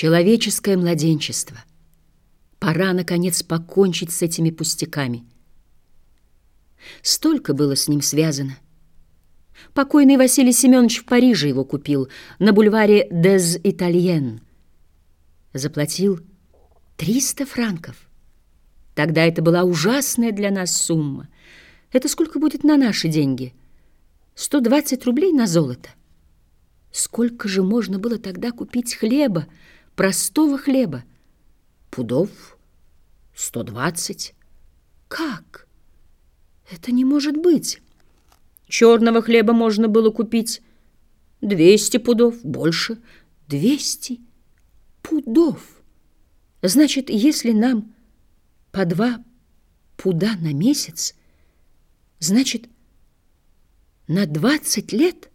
Человеческое младенчество. Пора, наконец, покончить с этими пустяками. Столько было с ним связано. Покойный Василий Семенович в Париже его купил, на бульваре Дез Итальен. Заплатил 300 франков. Тогда это была ужасная для нас сумма. Это сколько будет на наши деньги? 120 рублей на золото. Сколько же можно было тогда купить хлеба, простого хлеба? Пудов? 120. Как? Это не может быть. Черного хлеба можно было купить 200 пудов, больше 200 пудов. Значит, если нам по два пуда на месяц, значит, на 20 лет,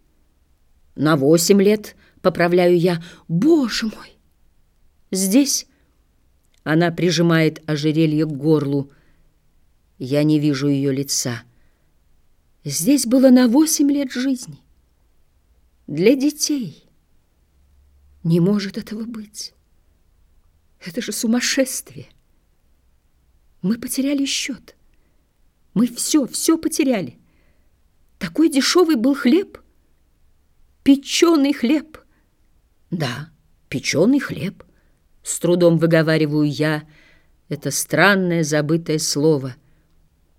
на 8 лет, поправляю я, боже мой, здесь она прижимает ожерелье к горлу, я не вижу ее лица. Здесь было на восемь лет жизни. Для детей. Не может этого быть. Это же сумасшествие. Мы потеряли счет. Мы все, все потеряли. Такой дешевый был хлеб. Печеный хлеб. Да, печеный хлеб. С трудом выговариваю я это странное забытое слово.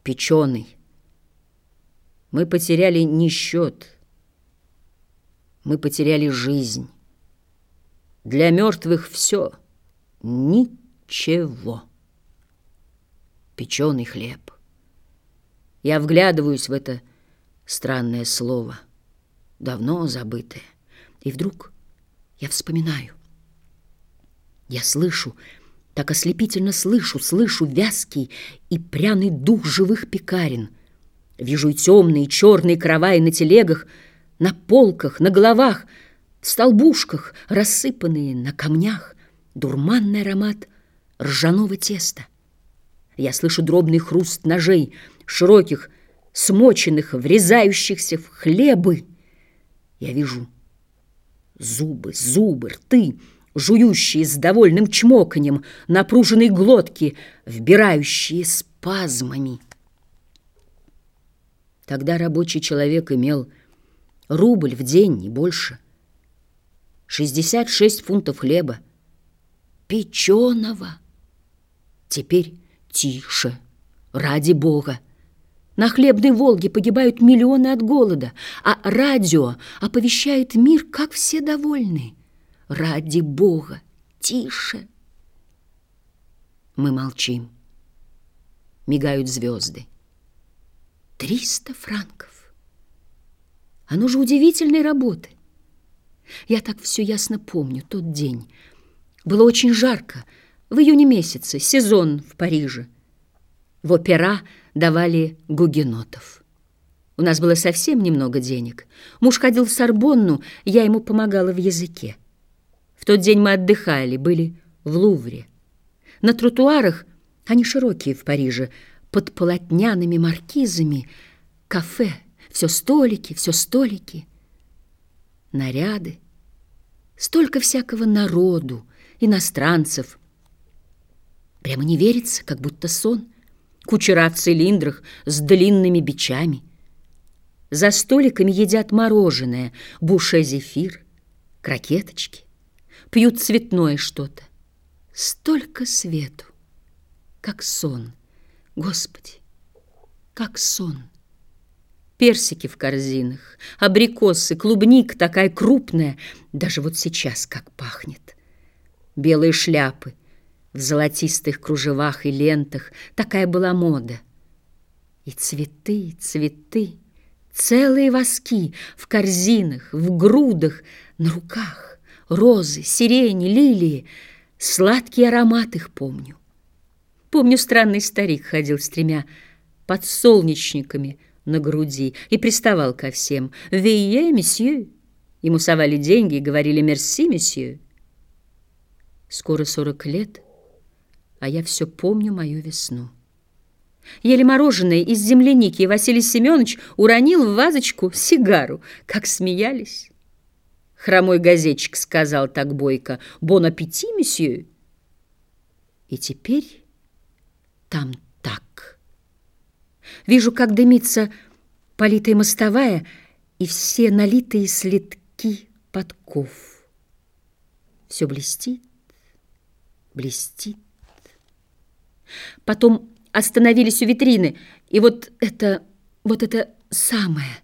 Печеный. Мы потеряли не счет. Мы потеряли жизнь. Для мертвых все. Ничего. Печеный хлеб. Я вглядываюсь в это странное слово, давно забытое. И вдруг я вспоминаю. Я слышу, так ослепительно слышу, слышу вязкий и пряный дух живых пекарен — Вижу и темные, черные караваи на телегах, на полках, на головах, в столбушках, рассыпанные на камнях, дурманный аромат ржаного теста. Я слышу дробный хруст ножей, широких, смоченных, врезающихся в хлебы. Я вижу зубы, зубы, рты, жующие с довольным чмоканьем, напруженные глотки, вбирающие спазмами. Тогда рабочий человек имел рубль в день, не больше. 66 фунтов хлеба. Печеного. Теперь тише, ради Бога. На хлебной Волге погибают миллионы от голода, а радио оповещает мир, как все довольны. Ради Бога, тише. Мы молчим. Мигают звезды. Триста франков. Оно же удивительной работы. Я так все ясно помню тот день. Было очень жарко, в июне месяце, сезон в Париже. В опера давали гугенотов. У нас было совсем немного денег. Муж ходил в Сорбонну, я ему помогала в языке. Тот день мы отдыхали, были в Лувре. На тротуарах, они широкие в Париже, под полотняными маркизами, кафе, все столики, все столики, наряды, столько всякого народу, иностранцев. Прямо не верится, как будто сон. Кучера в цилиндрах с длинными бичами. За столиками едят мороженое, буше-зефир, крокеточки, пьют цветное что-то. Столько свету, как сон — Господи, как сон! Персики в корзинах, абрикосы, клубник такая крупная, даже вот сейчас как пахнет. Белые шляпы в золотистых кружевах и лентах, такая была мода. И цветы, цветы, целые воски в корзинах, в грудах, на руках, розы, сирени, лилии, сладкий аромат их помню. Помню, странный старик ходил с тремя подсолнечниками на груди и приставал ко всем. «Вие, месье!» Ему совали деньги и говорили «Мерси, месье!» Скоро сорок лет, а я все помню мою весну. Ели мороженое из земляники, Василий Семенович уронил в вазочку сигару. Как смеялись! Хромой газетчик сказал так бойко. «Бон аппетит, месье!» И теперь там так. Вижу, как дымится политая мостовая и все налитые следки подков. Все блестит, блестит. Потом остановились у витрины, и вот это, вот это самое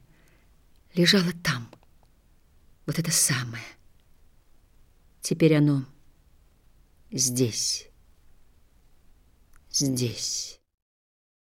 лежало там. Вот это самое. Теперь оно здесь. Здесь.